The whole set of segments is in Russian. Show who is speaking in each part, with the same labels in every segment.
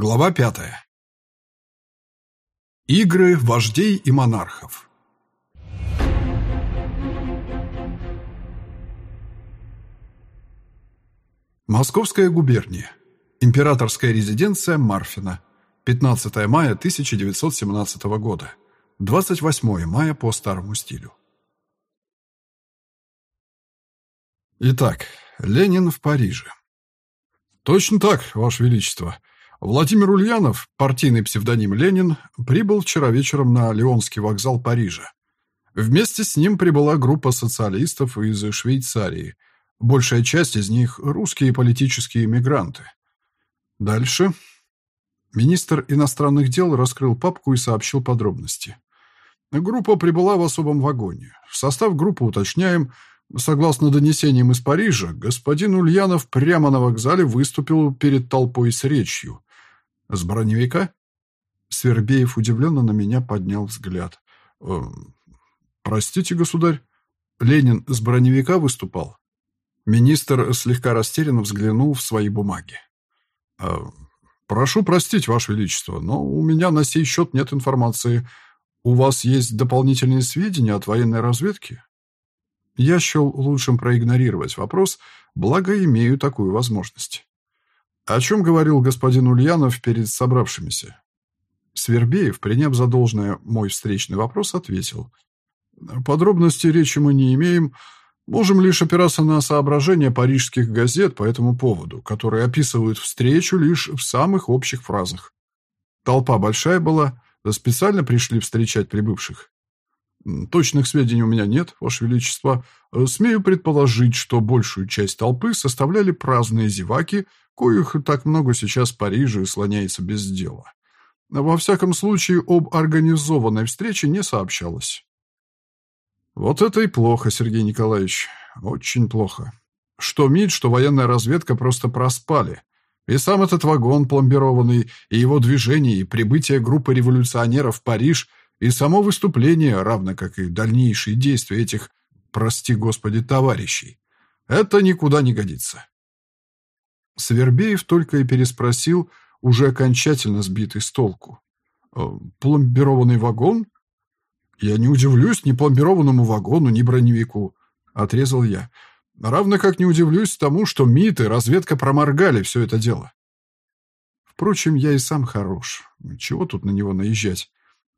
Speaker 1: Глава пятая. Игры вождей и монархов. Московская губерния. Императорская резиденция Марфина. 15 мая 1917 года. 28 мая по старому стилю. Итак, Ленин в Париже. Точно так, Ваше Величество. Владимир Ульянов, партийный псевдоним Ленин, прибыл вчера вечером на Леонский вокзал Парижа. Вместе с ним прибыла группа социалистов из Швейцарии. Большая часть из них – русские политические эмигранты. Дальше. Министр иностранных дел раскрыл папку и сообщил подробности. Группа прибыла в особом вагоне. В состав группы уточняем – Согласно донесениям из Парижа, господин Ульянов прямо на вокзале выступил перед толпой с речью. С броневика? Свербеев удивленно на меня поднял взгляд. «Э, «Простите, государь, Ленин с броневика выступал?» Министр слегка растерянно взглянул в свои бумаги. «Э, «Прошу простить, Ваше Величество, но у меня на сей счет нет информации. У вас есть дополнительные сведения от военной разведки?» Я счел лучшим проигнорировать вопрос, благо имею такую возможность. О чем говорил господин Ульянов перед собравшимися? Свербеев, приняв за мой встречный вопрос, ответил. Подробности речи мы не имеем, можем лишь опираться на соображения парижских газет по этому поводу, которые описывают встречу лишь в самых общих фразах. Толпа большая была, специально пришли встречать прибывших. Точных сведений у меня нет, Ваше Величество. Э, смею предположить, что большую часть толпы составляли праздные зеваки, коих так много сейчас в Париже слоняется без дела. Во всяком случае, об организованной встрече не сообщалось. Вот это и плохо, Сергей Николаевич. Очень плохо. Что МИД, что военная разведка просто проспали. И сам этот вагон пломбированный, и его движение, и прибытие группы революционеров в Париж и само выступление, равно как и дальнейшие действия этих, прости господи, товарищей, это никуда не годится. Свербеев только и переспросил, уже окончательно сбитый с толку. «Э, «Пломбированный вагон?» «Я не удивлюсь ни пломбированному вагону, ни броневику», — отрезал я. «Равно как не удивлюсь тому, что МИД и разведка проморгали все это дело». Впрочем, я и сам хорош. Чего тут на него наезжать?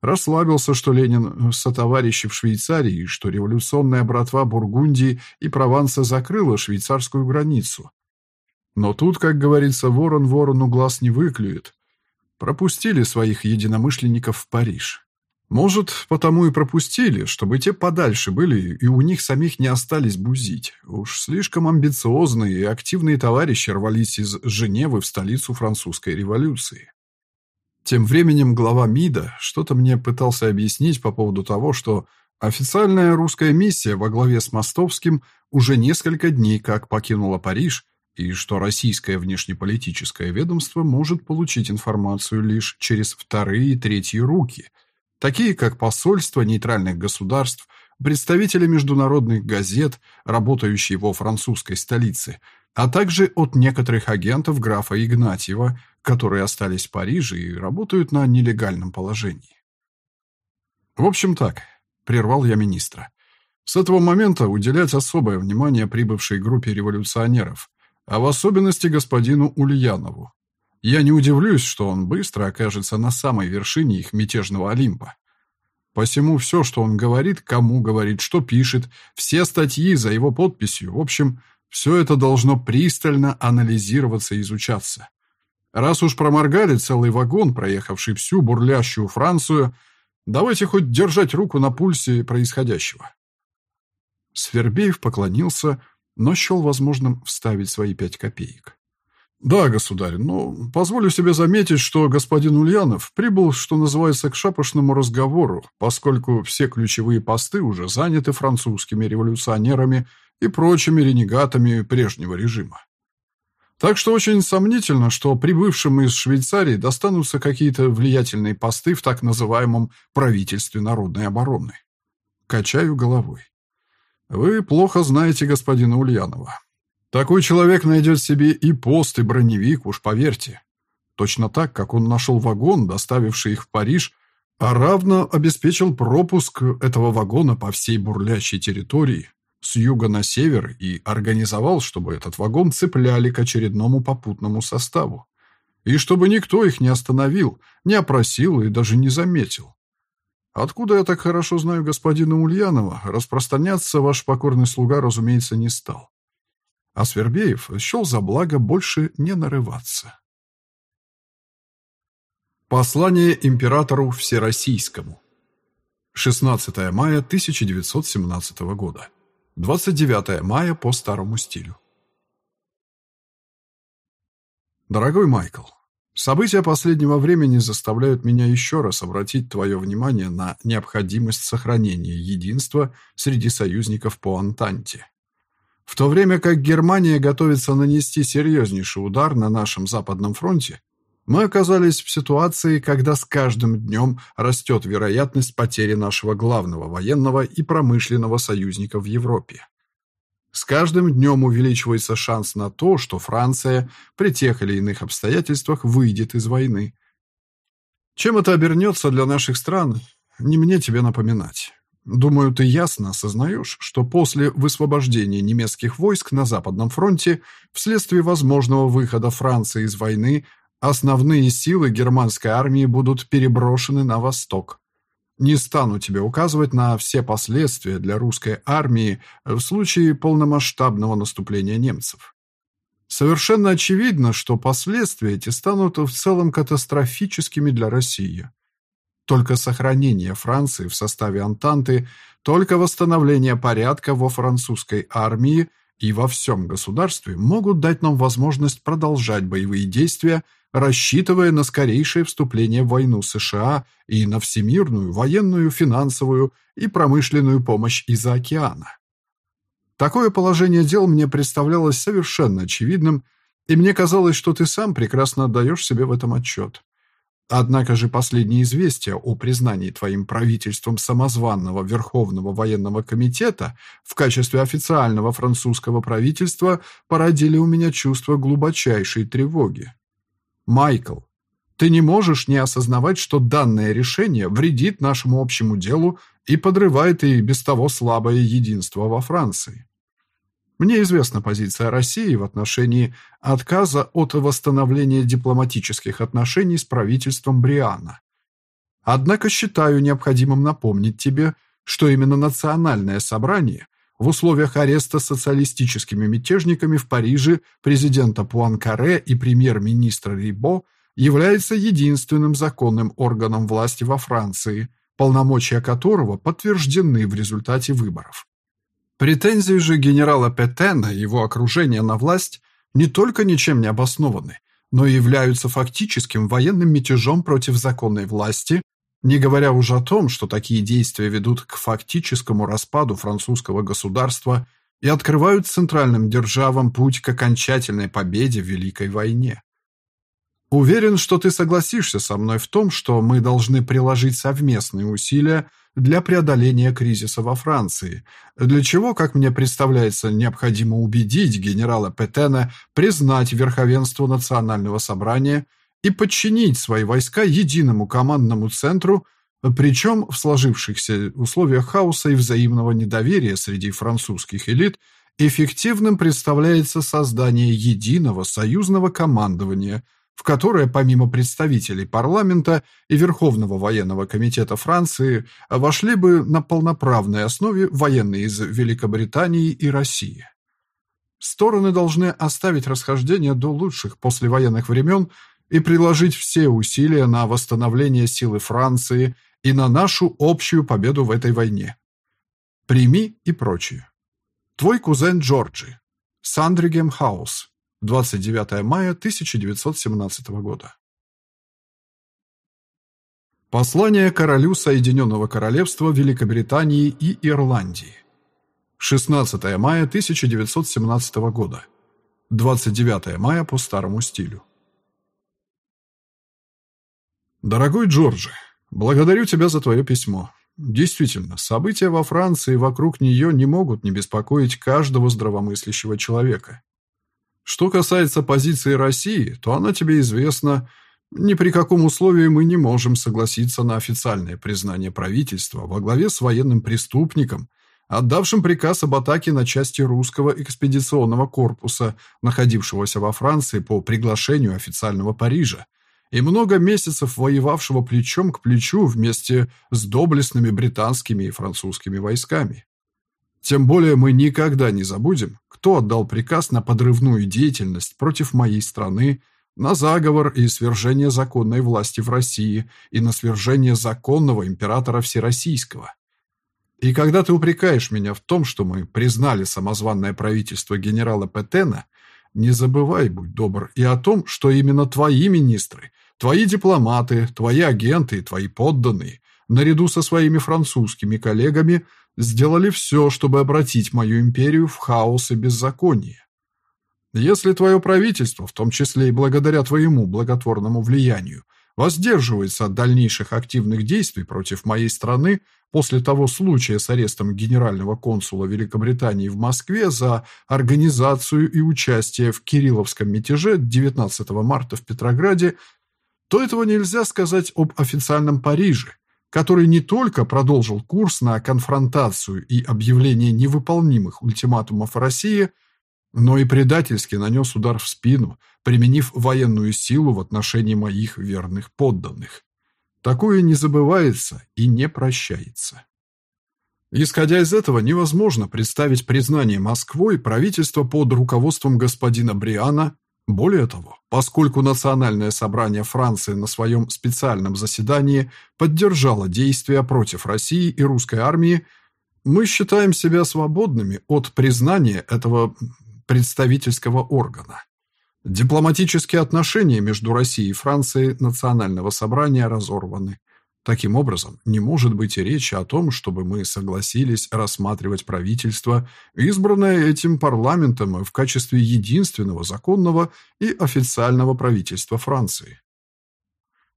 Speaker 1: Расслабился, что Ленин сотоварищи в Швейцарии, что революционная братва Бургундии и Прованса закрыла швейцарскую границу. Но тут, как говорится, ворон ворону глаз не выклюет. Пропустили своих единомышленников в Париж. Может, потому и пропустили, чтобы те подальше были и у них самих не остались бузить. Уж слишком амбициозные и активные товарищи рвались из Женевы в столицу французской революции. Тем временем глава МИДа что-то мне пытался объяснить по поводу того, что официальная русская миссия во главе с Мостовским уже несколько дней как покинула Париж, и что российское внешнеполитическое ведомство может получить информацию лишь через вторые и третьи руки, такие как посольства нейтральных государств, представители международных газет, работающие во французской столице, а также от некоторых агентов графа Игнатьева, которые остались в Париже и работают на нелегальном положении. В общем так, прервал я министра. С этого момента уделять особое внимание прибывшей группе революционеров, а в особенности господину Ульянову. Я не удивлюсь, что он быстро окажется на самой вершине их мятежного Олимпа. Посему все, что он говорит, кому говорит, что пишет, все статьи за его подписью, в общем, все это должно пристально анализироваться и изучаться. Раз уж проморгали целый вагон, проехавший всю бурлящую Францию, давайте хоть держать руку на пульсе происходящего. Свербеев поклонился, но счел возможным вставить свои пять копеек. «Да, государь, но позволю себе заметить, что господин Ульянов прибыл, что называется, к шапошному разговору, поскольку все ключевые посты уже заняты французскими революционерами и прочими ренегатами прежнего режима. Так что очень сомнительно, что прибывшим из Швейцарии достанутся какие-то влиятельные посты в так называемом правительстве народной обороны. Качаю головой. Вы плохо знаете господина Ульянова. Такой человек найдет себе и пост, и броневик, уж поверьте. точно так, как он нашел вагон, доставивший их в Париж, а равно обеспечил пропуск этого вагона по всей бурлящей территории с юга на север и организовал, чтобы этот вагон цепляли к очередному попутному составу. И чтобы никто их не остановил, не опросил и даже не заметил. Откуда я так хорошо знаю господина Ульянова, распространяться ваш покорный слуга, разумеется, не стал. А Свербеев счел за благо больше не нарываться. Послание императору Всероссийскому. 16 мая 1917 года. 29 мая по старому стилю. Дорогой Майкл, события последнего времени заставляют меня еще раз обратить твое внимание на необходимость сохранения единства среди союзников по Антанте. В то время как Германия готовится нанести серьезнейший удар на нашем Западном фронте, мы оказались в ситуации, когда с каждым днем растет вероятность потери нашего главного военного и промышленного союзника в Европе. С каждым днем увеличивается шанс на то, что Франция при тех или иных обстоятельствах выйдет из войны. Чем это обернется для наших стран, не мне тебе напоминать. Думаю, ты ясно осознаешь, что после высвобождения немецких войск на Западном фронте вследствие возможного выхода Франции из войны Основные силы германской армии будут переброшены на восток. Не стану тебе указывать на все последствия для русской армии в случае полномасштабного наступления немцев. Совершенно очевидно, что последствия эти станут в целом катастрофическими для России. Только сохранение Франции в составе Антанты, только восстановление порядка во французской армии и во всем государстве могут дать нам возможность продолжать боевые действия рассчитывая на скорейшее вступление в войну США и на всемирную военную, финансовую и промышленную помощь из-за океана. Такое положение дел мне представлялось совершенно очевидным, и мне казалось, что ты сам прекрасно отдаешь себе в этом отчет. Однако же последние известия о признании твоим правительством самозванного Верховного военного комитета в качестве официального французского правительства породили у меня чувство глубочайшей тревоги. Майкл, ты не можешь не осознавать, что данное решение вредит нашему общему делу и подрывает и без того слабое единство во Франции. Мне известна позиция России в отношении отказа от восстановления дипломатических отношений с правительством Бриана. Однако считаю необходимым напомнить тебе, что именно национальное собрание в условиях ареста социалистическими мятежниками в Париже президента Пуанкаре и премьер-министра Рибо является единственным законным органом власти во Франции, полномочия которого подтверждены в результате выборов. Претензии же генерала Петена и его окружения на власть не только ничем не обоснованы, но и являются фактическим военным мятежом против законной власти, не говоря уже о том, что такие действия ведут к фактическому распаду французского государства и открывают центральным державам путь к окончательной победе в Великой войне. Уверен, что ты согласишься со мной в том, что мы должны приложить совместные усилия для преодоления кризиса во Франции, для чего, как мне представляется, необходимо убедить генерала Петена признать верховенство национального собрания – и подчинить свои войска единому командному центру, причем в сложившихся условиях хаоса и взаимного недоверия среди французских элит эффективным представляется создание единого союзного командования, в которое помимо представителей парламента и Верховного военного комитета Франции вошли бы на полноправной основе военные из Великобритании и России. Стороны должны оставить расхождения до лучших послевоенных времен и приложить все усилия на восстановление силы Франции и на нашу общую победу в этой войне. Прими и прочее. Твой кузен Джорджи. Сандригем Хаус. 29 мая 1917 года. Послание королю Соединенного Королевства Великобритании и Ирландии. 16 мая 1917 года. 29 мая по старому стилю. Дорогой Джорджи, благодарю тебя за твое письмо. Действительно, события во Франции вокруг нее не могут не беспокоить каждого здравомыслящего человека. Что касается позиции России, то она тебе известна, Ни при каком условии мы не можем согласиться на официальное признание правительства во главе с военным преступником, отдавшим приказ об атаке на части русского экспедиционного корпуса, находившегося во Франции по приглашению официального Парижа, и много месяцев воевавшего плечом к плечу вместе с доблестными британскими и французскими войсками. Тем более мы никогда не забудем, кто отдал приказ на подрывную деятельность против моей страны, на заговор и свержение законной власти в России и на свержение законного императора Всероссийского. И когда ты упрекаешь меня в том, что мы признали самозванное правительство генерала Петена, не забывай, будь добр, и о том, что именно твои министры, твои дипломаты, твои агенты и твои подданные, наряду со своими французскими коллегами, сделали все, чтобы обратить мою империю в хаос и беззаконие. Если твое правительство, в том числе и благодаря твоему благотворному влиянию, воздерживается от дальнейших активных действий против моей страны после того случая с арестом генерального консула Великобритании в Москве за организацию и участие в Кирилловском мятеже 19 марта в Петрограде, то этого нельзя сказать об официальном Париже, который не только продолжил курс на конфронтацию и объявление невыполнимых ультиматумов России, но и предательски нанес удар в спину, применив военную силу в отношении моих верных подданных. Такое не забывается и не прощается. Исходя из этого, невозможно представить признание Москвой правительства под руководством господина Бриана. Более того, поскольку Национальное собрание Франции на своем специальном заседании поддержало действия против России и русской армии, мы считаем себя свободными от признания этого представительского органа. Дипломатические отношения между Россией и Францией Национального собрания разорваны. Таким образом, не может быть и речи о том, чтобы мы согласились рассматривать правительство, избранное этим парламентом в качестве единственного законного и официального правительства Франции.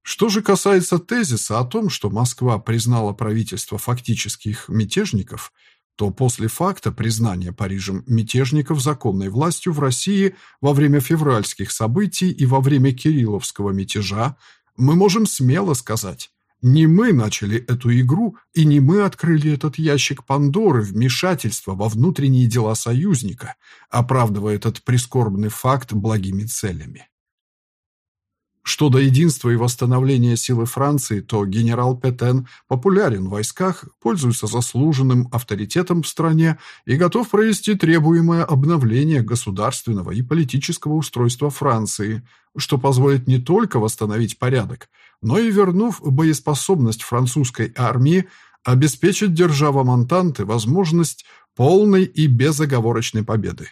Speaker 1: Что же касается тезиса о том, что Москва признала правительство фактических мятежников – то после факта признания Парижем мятежников законной властью в России во время февральских событий и во время Кирилловского мятежа мы можем смело сказать, не мы начали эту игру и не мы открыли этот ящик Пандоры вмешательства во внутренние дела союзника, оправдывая этот прискорбный факт благими целями. Что до единства и восстановления силы Франции, то генерал Петен популярен в войсках, пользуется заслуженным авторитетом в стране и готов провести требуемое обновление государственного и политического устройства Франции, что позволит не только восстановить порядок, но и, вернув боеспособность французской армии, обеспечить державам Антанты возможность полной и безоговорочной победы.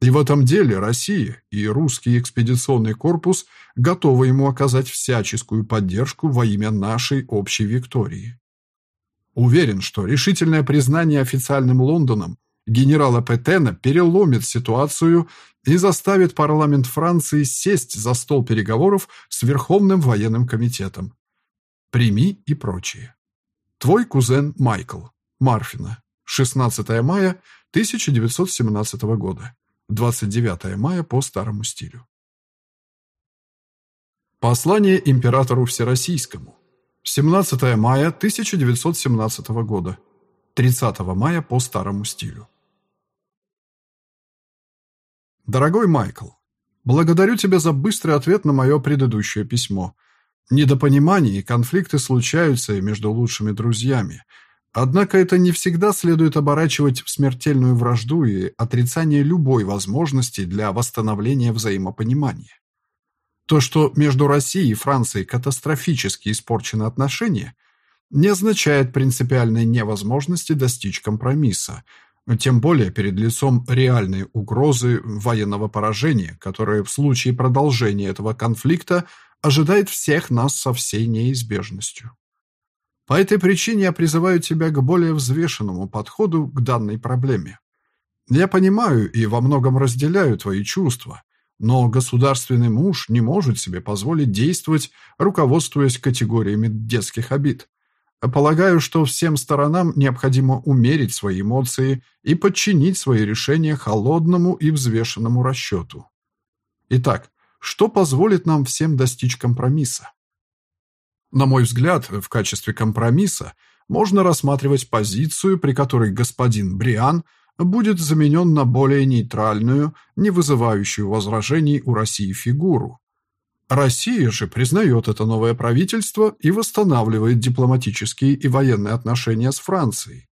Speaker 1: И в этом деле Россия и русский экспедиционный корпус готовы ему оказать всяческую поддержку во имя нашей общей виктории. Уверен, что решительное признание официальным Лондоном генерала Петена переломит ситуацию и заставит парламент Франции сесть за стол переговоров с Верховным военным комитетом. Прими и прочее. Твой кузен Майкл. Марфина. 16 мая 1917 года. 29 мая по старому стилю. Послание императору Всероссийскому. 17 мая 1917 года. 30 мая по старому стилю. Дорогой Майкл, благодарю тебя за быстрый ответ на мое предыдущее письмо. Недопонимания и конфликты случаются и между лучшими друзьями – Однако это не всегда следует оборачивать в смертельную вражду и отрицание любой возможности для восстановления взаимопонимания. То, что между Россией и Францией катастрофически испорчены отношения, не означает принципиальной невозможности достичь компромисса, тем более перед лицом реальной угрозы военного поражения, которое в случае продолжения этого конфликта ожидает всех нас со всей неизбежностью. По этой причине я призываю тебя к более взвешенному подходу к данной проблеме. Я понимаю и во многом разделяю твои чувства, но государственный муж не может себе позволить действовать, руководствуясь категориями детских обид. Полагаю, что всем сторонам необходимо умерить свои эмоции и подчинить свои решения холодному и взвешенному расчету. Итак, что позволит нам всем достичь компромисса. На мой взгляд, в качестве компромисса можно рассматривать позицию, при которой господин Бриан будет заменен на более нейтральную, не вызывающую возражений у России фигуру. Россия же признает это новое правительство и восстанавливает дипломатические и военные отношения с Францией.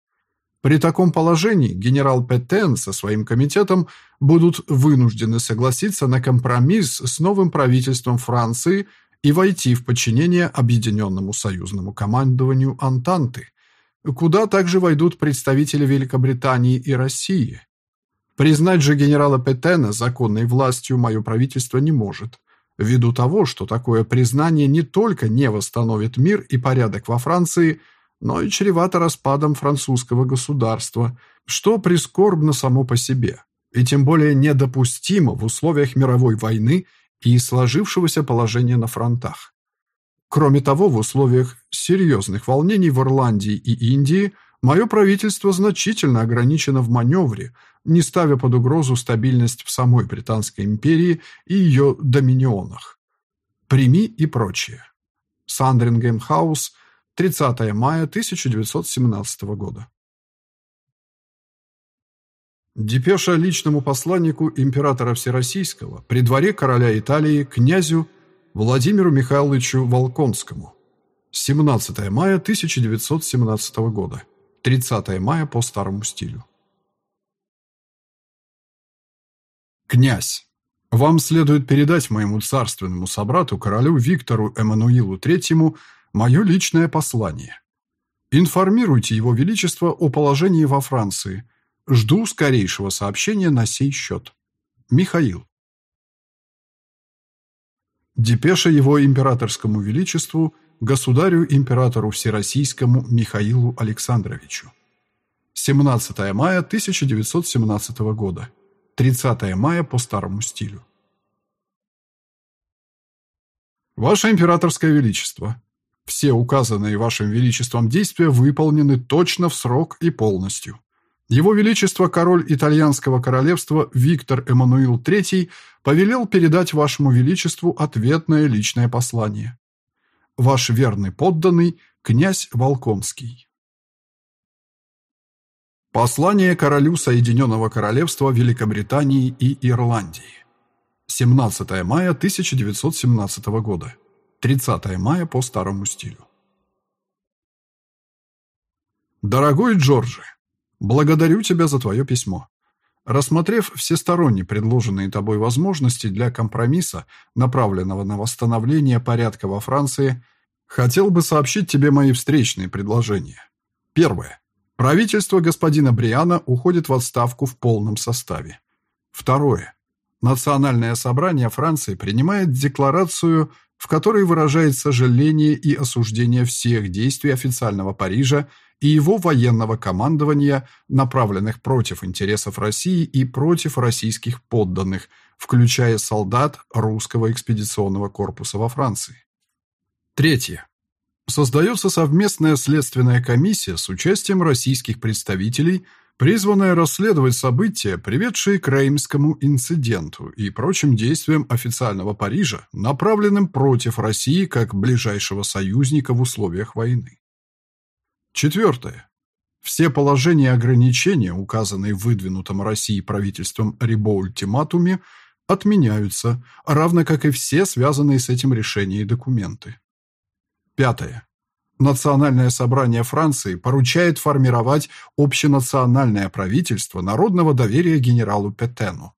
Speaker 1: При таком положении генерал Петен со своим комитетом будут вынуждены согласиться на компромисс с новым правительством Франции и войти в подчинение Объединенному союзному командованию Антанты, куда также войдут представители Великобритании и России. Признать же генерала Петена законной властью мое правительство не может, ввиду того, что такое признание не только не восстановит мир и порядок во Франции – но и чревато распадом французского государства, что прискорбно само по себе, и тем более недопустимо в условиях мировой войны и сложившегося положения на фронтах. Кроме того, в условиях серьезных волнений в Ирландии и Индии мое правительство значительно ограничено в маневре, не ставя под угрозу стабильность в самой Британской империи и ее доминионах. Прими и прочее. Сандрингем Хаус – 30 мая 1917 года. Депеша личному посланнику императора Всероссийского при дворе короля Италии князю Владимиру Михайловичу Волконскому. 17 мая 1917 года. 30 мая по старому стилю. Князь, вам следует передать моему царственному собрату королю Виктору Эммануилу Третьему Мое личное послание. Информируйте Его Величество о положении во Франции. Жду скорейшего сообщения на сей счет. Михаил. Депеша Его Императорскому Величеству, Государю-Императору Всероссийскому Михаилу Александровичу. 17 мая 1917 года. 30 мая по старому стилю. Ваше Императорское Величество, все указанные Вашим Величеством действия выполнены точно в срок и полностью. Его Величество король Итальянского королевства Виктор Эммануил III повелел передать Вашему Величеству ответное личное послание. Ваш верный подданный, князь Волконский. Послание королю Соединенного Королевства Великобритании и Ирландии. 17 мая 1917 года. 30 мая по старому стилю. Дорогой Джорджи, благодарю тебя за твое письмо. Рассмотрев всесторонне предложенные тобой возможности для компромисса, направленного на восстановление порядка во Франции, хотел бы сообщить тебе мои встречные предложения. Первое. Правительство господина Бриана уходит в отставку в полном составе. Второе. Национальное собрание Франции принимает декларацию в которой выражает сожаление и осуждение всех действий официального Парижа и его военного командования, направленных против интересов России и против российских подданных, включая солдат русского экспедиционного корпуса во Франции. Третье. Создается совместная следственная комиссия с участием российских представителей – призванная расследовать события, приведшие к Реймскому инциденту и прочим действиям официального Парижа, направленным против России как ближайшего союзника в условиях войны. Четвертое. Все положения и ограничения, указанные в выдвинутом России правительством Рибо-ультиматуме, отменяются, равно как и все связанные с этим решения и документы. Пятое. Национальное собрание Франции поручает формировать общенациональное правительство народного доверия генералу Петену.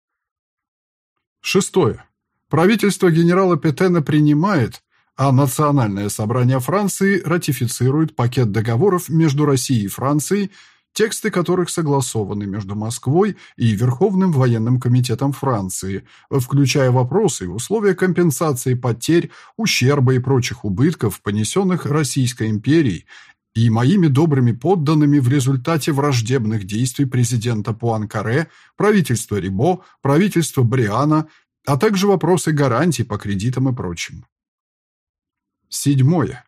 Speaker 1: Шестое. Правительство генерала Петена принимает, а Национальное собрание Франции ратифицирует пакет договоров между Россией и Францией тексты которых согласованы между Москвой и Верховным военным комитетом Франции, включая вопросы и условия компенсации потерь, ущерба и прочих убытков, понесенных Российской империей и моими добрыми подданными в результате враждебных действий президента Пуанкаре, правительства Рибо, правительства Бриана, а также вопросы гарантий по кредитам и прочим. Седьмое.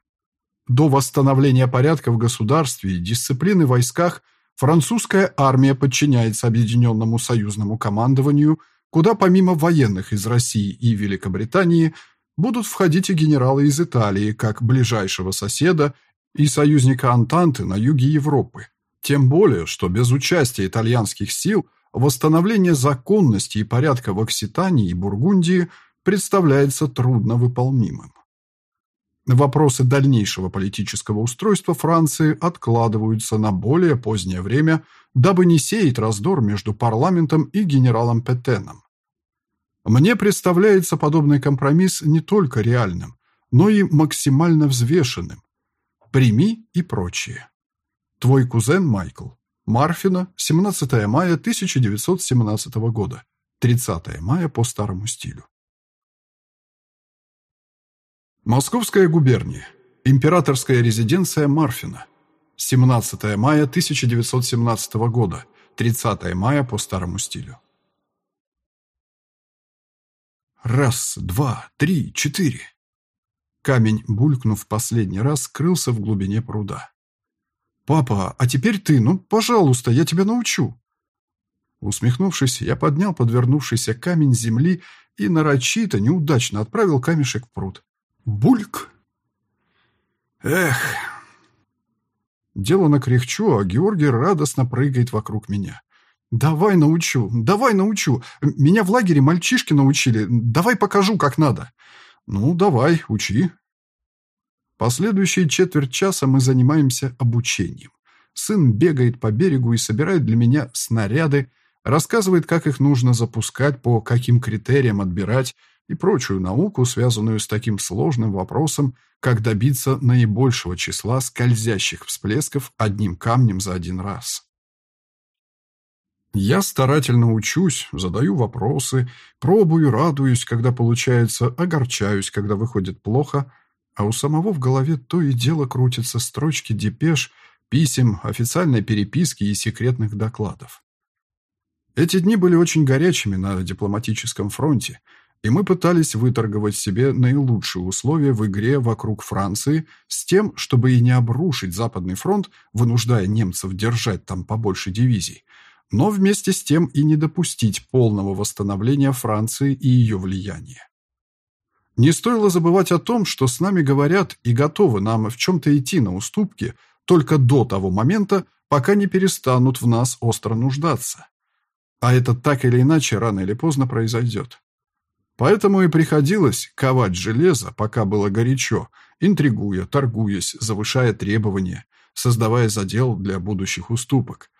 Speaker 1: До восстановления порядка в государстве и дисциплины в войсках французская армия подчиняется Объединенному союзному командованию, куда помимо военных из России и Великобритании будут входить и генералы из Италии, как ближайшего соседа и союзника Антанты на юге Европы. Тем более, что без участия итальянских сил восстановление законности и порядка в Окситании и Бургундии представляется трудновыполнимым. Вопросы дальнейшего политического устройства Франции откладываются на более позднее время, дабы не сеять раздор между парламентом и генералом Петеном. Мне представляется подобный компромисс не только реальным, но и максимально взвешенным. Прими и прочее. Твой кузен Майкл. Марфина, 17 мая 1917 года. 30 мая по старому стилю. Московская губерния. Императорская резиденция Марфина. 17 мая 1917 года. 30 мая по старому стилю. Раз, два, три, четыре. Камень, булькнув последний раз, скрылся в глубине пруда. «Папа, а теперь ты, ну, пожалуйста, я тебя научу!» Усмехнувшись, я поднял подвернувшийся камень земли и нарочито, неудачно отправил камешек в пруд. Бульк! Эх! Дело на кряхчу, а Георгий радостно прыгает вокруг меня. «Давай научу, давай научу. Меня в лагере мальчишки научили. Давай покажу, как надо». «Ну, давай, учи». Последующие четверть часа мы занимаемся обучением. Сын бегает по берегу и собирает для меня снаряды, рассказывает, как их нужно запускать, по каким критериям отбирать, и прочую науку, связанную с таким сложным вопросом, как добиться наибольшего числа скользящих всплесков одним камнем за один раз. Я старательно учусь, задаю вопросы, пробую, радуюсь, когда получается, огорчаюсь, когда выходит плохо, а у самого в голове то и дело крутятся строчки депеш, писем, официальной переписки и секретных докладов. Эти дни были очень горячими на дипломатическом фронте – и мы пытались выторговать себе наилучшие условия в игре вокруг Франции с тем, чтобы и не обрушить Западный фронт, вынуждая немцев держать там побольше дивизий, но вместе с тем и не допустить полного восстановления Франции и ее влияния. Не стоило забывать о том, что с нами говорят и готовы нам в чем-то идти на уступки только до того момента, пока не перестанут в нас остро нуждаться. А это так или иначе рано или поздно произойдет. Поэтому и приходилось ковать железо, пока было горячо, интригуя, торгуясь, завышая требования, создавая задел для будущих уступок.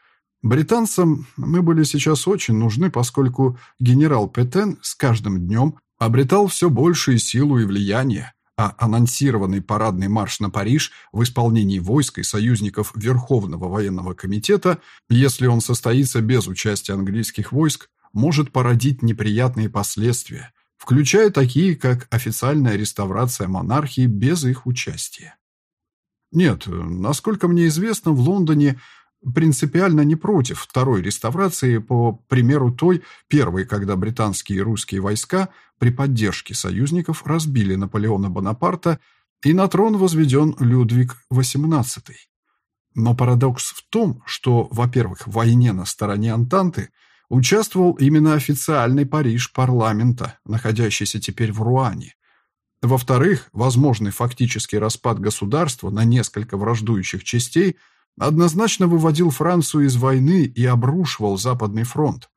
Speaker 1: Британцам мы были сейчас очень нужны, поскольку генерал Петен с каждым днем обретал все большую силу и влияние, а анонсированный парадный марш на Париж в исполнении войск и союзников Верховного военного комитета, если он состоится без участия английских войск, может породить неприятные последствия – включая такие, как официальная реставрация монархии без их участия. Нет, насколько мне известно, в Лондоне принципиально не против второй реставрации, по примеру той, первой, когда британские и русские войска при поддержке союзников разбили Наполеона Бонапарта и на трон возведен Людвиг XVIII. Но парадокс в том, что, во-первых, в войне на стороне Антанты – участвовал именно официальный Париж парламента, находящийся теперь в Руане. Во-вторых, возможный фактический распад государства на несколько враждующих частей однозначно выводил Францию из войны и обрушивал Западный фронт.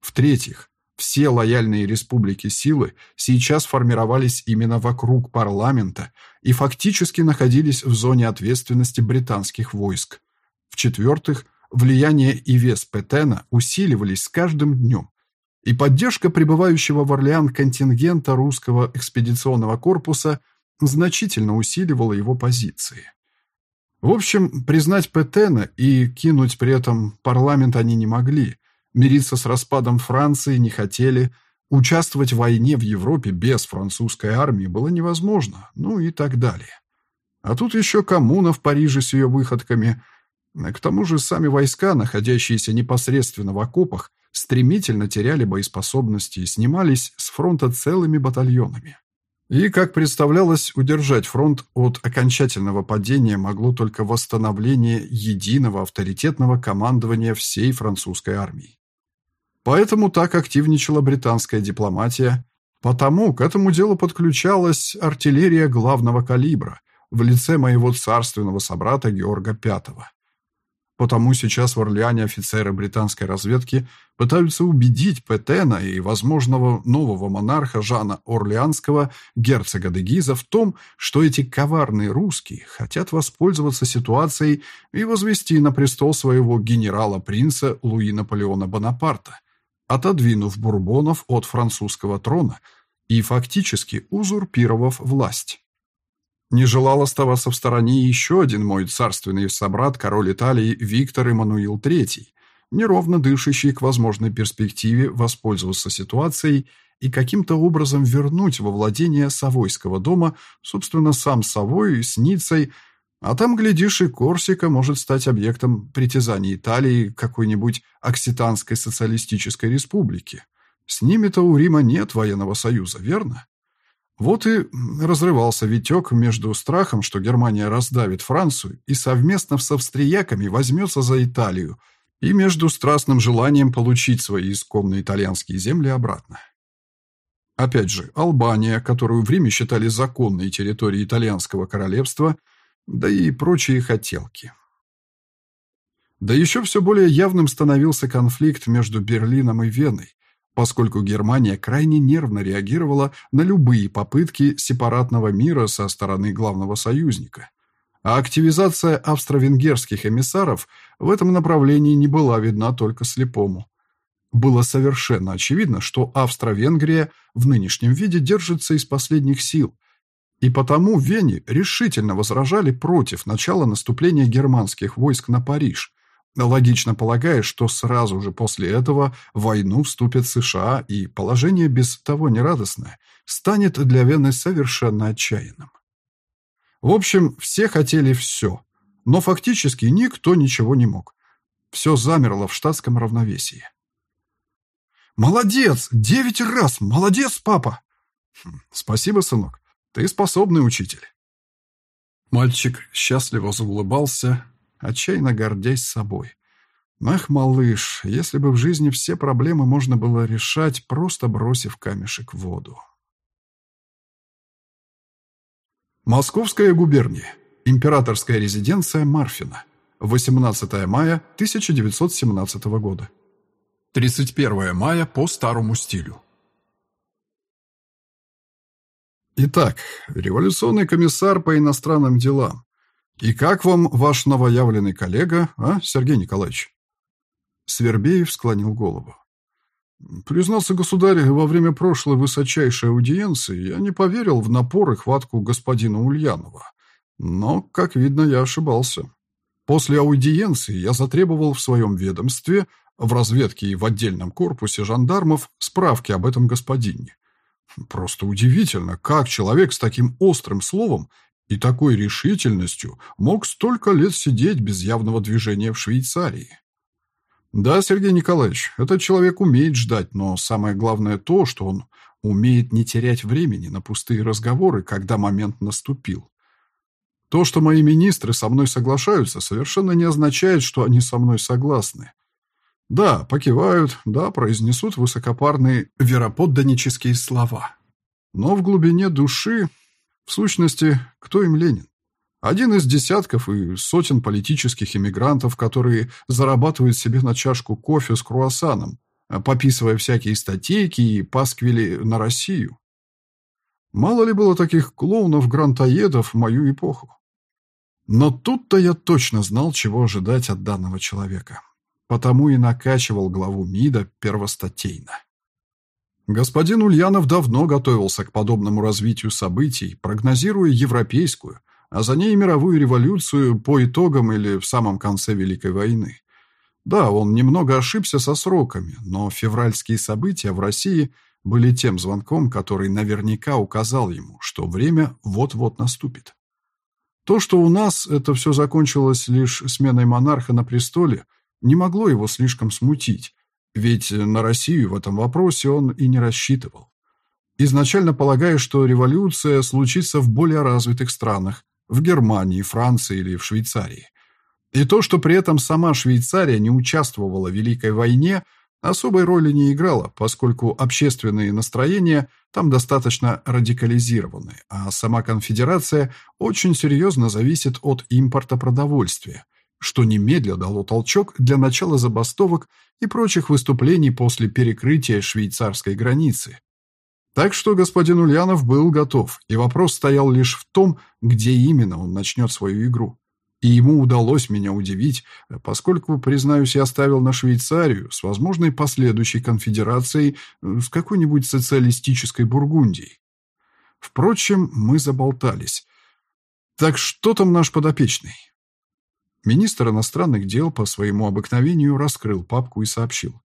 Speaker 1: В-третьих, все лояльные республики силы сейчас формировались именно вокруг парламента и фактически находились в зоне ответственности британских войск. В-четвертых, Влияние и вес Петена усиливались с каждым днем, и поддержка прибывающего в Орлеан контингента русского экспедиционного корпуса значительно усиливала его позиции. В общем, признать Петена и кинуть при этом парламент они не могли, мириться с распадом Франции не хотели, участвовать в войне в Европе без французской армии было невозможно, ну и так далее. А тут еще коммуна в Париже с ее выходками – к тому же сами войска, находящиеся непосредственно в окопах, стремительно теряли боеспособности и снимались с фронта целыми батальонами. И, как представлялось, удержать фронт от окончательного падения могло только восстановление единого авторитетного командования всей французской армии. Поэтому так активничала британская дипломатия, потому к этому делу подключалась артиллерия главного калибра в лице моего царственного собрата Георга V. Потому сейчас в Орлеане офицеры британской разведки пытаются убедить Петена и возможного нового монарха Жана Орлеанского, герцога де Гиза, в том, что эти коварные русские хотят воспользоваться ситуацией и возвести на престол своего генерала-принца Луи Наполеона Бонапарта, отодвинув бурбонов от французского трона и фактически узурпировав власть. Не желал оставаться в стороне еще один мой царственный собрат, король Италии Виктор Эммануил III, неровно дышащий к возможной перспективе воспользоваться ситуацией и каким-то образом вернуть во владение Савойского дома, собственно, сам Савой с Ницей, а там, глядишь, и Корсика может стать объектом притязаний Италии какой-нибудь Окситанской социалистической республики. С ними-то у Рима нет военного союза, верно? Вот и разрывался Витек между страхом, что Германия раздавит Францию и совместно с австрияками возьмется за Италию, и между страстным желанием получить свои исконные итальянские земли обратно. Опять же, Албания, которую в Риме считали законной территорией итальянского королевства, да и прочие хотелки. Да еще все более явным становился конфликт между Берлином и Веной, поскольку Германия крайне нервно реагировала на любые попытки сепаратного мира со стороны главного союзника. А активизация австро-венгерских эмиссаров в этом направлении не была видна только слепому. Было совершенно очевидно, что Австро-Венгрия в нынешнем виде держится из последних сил, и потому Вене решительно возражали против начала наступления германских войск на Париж, логично полагая, что сразу же после этого в войну вступят США, и положение без того нерадостное станет для Вены совершенно отчаянным. В общем, все хотели все, но фактически никто ничего не мог. Все замерло в штатском равновесии. «Молодец! Девять раз! Молодец, папа!» хм, «Спасибо, сынок. Ты способный учитель». Мальчик счастливо заулыбался, отчаянно гордясь собой. Ах, малыш, если бы в жизни все проблемы можно было решать, просто бросив камешек в воду. Московская губерния. Императорская резиденция Марфина. 18 мая 1917 года. 31 мая по старому стилю. Итак, революционный комиссар по иностранным делам. «И как вам ваш новоявленный коллега, а, Сергей Николаевич?» Свербеев склонил голову. «Признался государь, во время прошлой высочайшей аудиенции я не поверил в напор и хватку господина Ульянова. Но, как видно, я ошибался. После аудиенции я затребовал в своем ведомстве, в разведке и в отдельном корпусе жандармов справки об этом господине. Просто удивительно, как человек с таким острым словом и такой решительностью мог столько лет сидеть без явного движения в Швейцарии. Да, Сергей Николаевич, этот человек умеет ждать, но самое главное то, что он умеет не терять времени на пустые разговоры, когда момент наступил. То, что мои министры со мной соглашаются, совершенно не означает, что они со мной согласны. Да, покивают, да, произнесут высокопарные вероподданнические слова. Но в глубине души в сущности, кто им Ленин? Один из десятков и сотен политических иммигрантов, которые зарабатывают себе на чашку кофе с круассаном, пописывая всякие статейки и пасквили на Россию. Мало ли было таких клоунов-грантоедов в мою эпоху. Но тут-то я точно знал, чего ожидать от данного человека. Потому и накачивал главу МИДа первостатейно. Господин Ульянов давно готовился к подобному развитию событий, прогнозируя европейскую, а за ней мировую революцию по итогам или в самом конце Великой войны. Да, он немного ошибся со сроками, но февральские события в России были тем звонком, который наверняка указал ему, что время вот-вот наступит. То, что у нас это все закончилось лишь сменой монарха на престоле, не могло его слишком смутить, ведь на Россию в этом вопросе он и не рассчитывал. Изначально полагая, что революция случится в более развитых странах, в Германии, Франции или в Швейцарии. И то, что при этом сама Швейцария не участвовала в Великой войне, особой роли не играла, поскольку общественные настроения там достаточно радикализированы, а сама конфедерация очень серьезно зависит от импорта продовольствия, что немедля дало толчок для начала забастовок и прочих выступлений после перекрытия швейцарской границы. Так что господин Ульянов был готов, и вопрос стоял лишь в том, где именно он начнет свою игру. И ему удалось меня удивить, поскольку, признаюсь, я ставил на Швейцарию с возможной последующей конфедерацией э, с какой-нибудь социалистической Бургундией. Впрочем, мы заболтались. Так что там наш подопечный? Министр иностранных дел по своему обыкновению раскрыл папку и сообщил.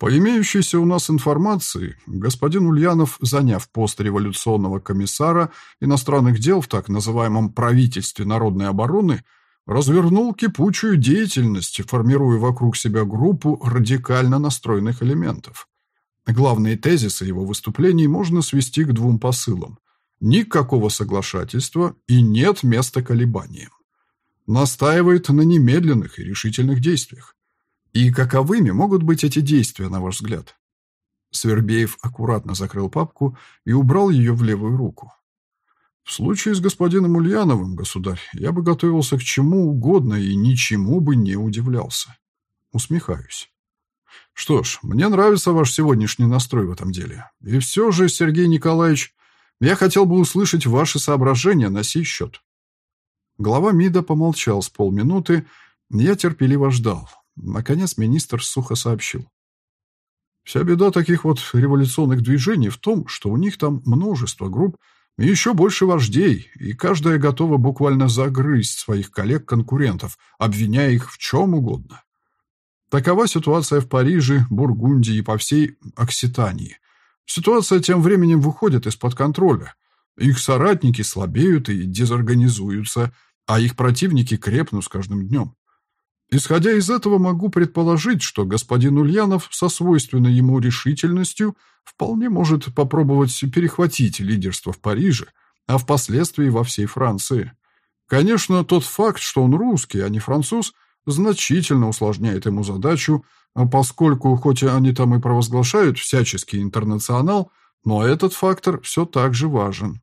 Speaker 1: По имеющейся у нас информации, господин Ульянов, заняв пост революционного комиссара иностранных дел в так называемом правительстве народной обороны, развернул кипучую деятельность, формируя вокруг себя группу радикально настроенных элементов. Главные тезисы его выступлений можно свести к двум посылам. Никакого соглашательства и нет места колебаниям. Настаивает на немедленных и решительных действиях. И каковыми могут быть эти действия, на ваш взгляд? Свербеев аккуратно закрыл папку и убрал ее в левую руку. В случае с господином Ульяновым, государь, я бы готовился к чему угодно и ничему бы не удивлялся. Усмехаюсь. Что ж, мне нравится ваш сегодняшний настрой в этом деле. И все же, Сергей Николаевич, я хотел бы услышать ваши соображения на сей счет. Глава МИДа помолчал с полминуты, я терпеливо ждал. Наконец министр сухо сообщил. Вся беда таких вот революционных движений в том, что у них там множество групп и еще больше вождей, и каждая готова буквально загрызть своих коллег-конкурентов, обвиняя их в чем угодно. Такова ситуация в Париже, Бургундии и по всей Окситании. Ситуация тем временем выходит из-под контроля. Их соратники слабеют и дезорганизуются, а их противники крепнут с каждым днем. Исходя из этого, могу предположить, что господин Ульянов со свойственной ему решительностью вполне может попробовать перехватить лидерство в Париже, а впоследствии во всей Франции. Конечно, тот факт, что он русский, а не француз, значительно усложняет ему задачу, поскольку, хоть они там и провозглашают всяческий интернационал, но этот фактор все так же важен.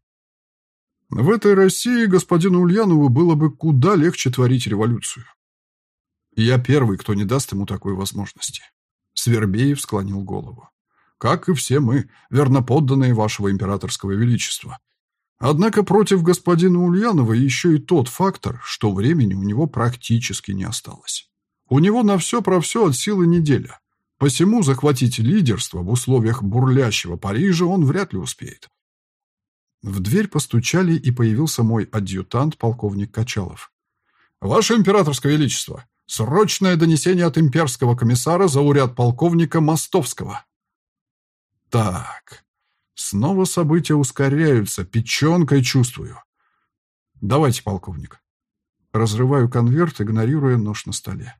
Speaker 1: В этой России господину Ульянову было бы куда легче творить революцию. Я первый, кто не даст ему такой возможности. Свербеев склонил голову. Как и все мы, верноподданные вашего императорского величества. Однако против господина Ульянова еще и тот фактор, что времени у него практически не осталось. У него на все про все от силы неделя. Посему захватить лидерство в условиях бурлящего Парижа он вряд ли успеет. В дверь постучали, и появился мой адъютант, полковник Качалов. «Ваше императорское величество, Срочное донесение от имперского комиссара за уряд полковника Мостовского. Так, снова события ускоряются, печенкой чувствую. Давайте, полковник. Разрываю конверт, игнорируя нож на столе.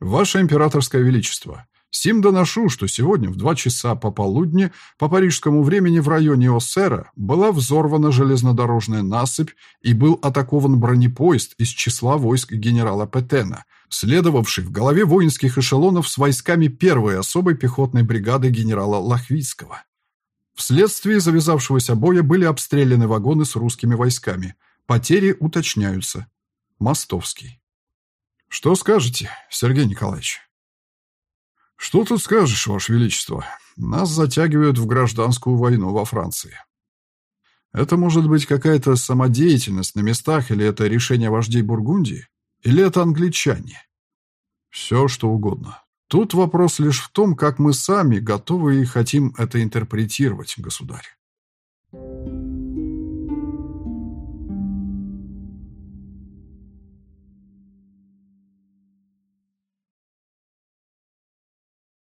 Speaker 1: Ваше императорское величество, Сим доношу, что сегодня в два часа пополудни по парижскому времени в районе Оссера была взорвана железнодорожная насыпь и был атакован бронепоезд из числа войск генерала Петена, следовавший в голове воинских эшелонов с войсками первой особой пехотной бригады генерала Лохвицкого. Вследствие завязавшегося боя были обстреляны вагоны с русскими войсками. Потери уточняются. Мостовский. Что скажете, Сергей Николаевич? Что тут скажешь, Ваше Величество? Нас затягивают в гражданскую войну во Франции. Это может быть какая-то самодеятельность на местах, или это решение вождей Бургундии, или это англичане. Все, что угодно. Тут вопрос лишь в том, как мы сами готовы и хотим это интерпретировать, государь.